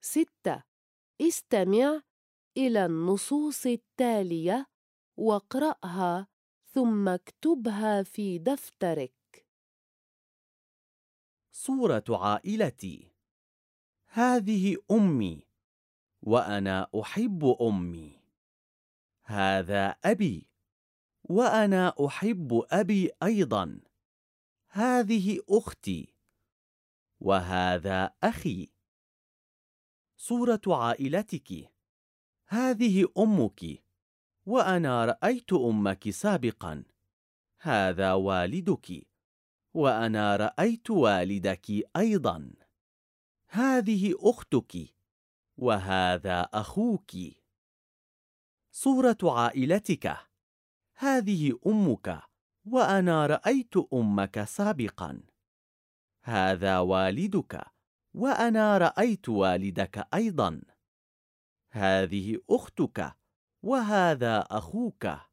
ستة. استمع إلى النصوص التالية واقرأها ثم اكتبها في دفترك. صورة عائلتي. هذه أمي وأنا أحب أمي. هذا أبي وأنا أحب أبي أيضا. هذه أختي وهذا أخي. صورة عائلتك. هذه أمك وأنا رأيت أمك سابقا. هذا والدك وأنا رأيت والدك أيضا. هذه أختك وهذا أخوك. صورة عائلتك. هذه أمك وأنا رأيت أمك سابقا. هذا والدك وأنا رأيت والدك أيضا. هذه أختك وهذا أخوك.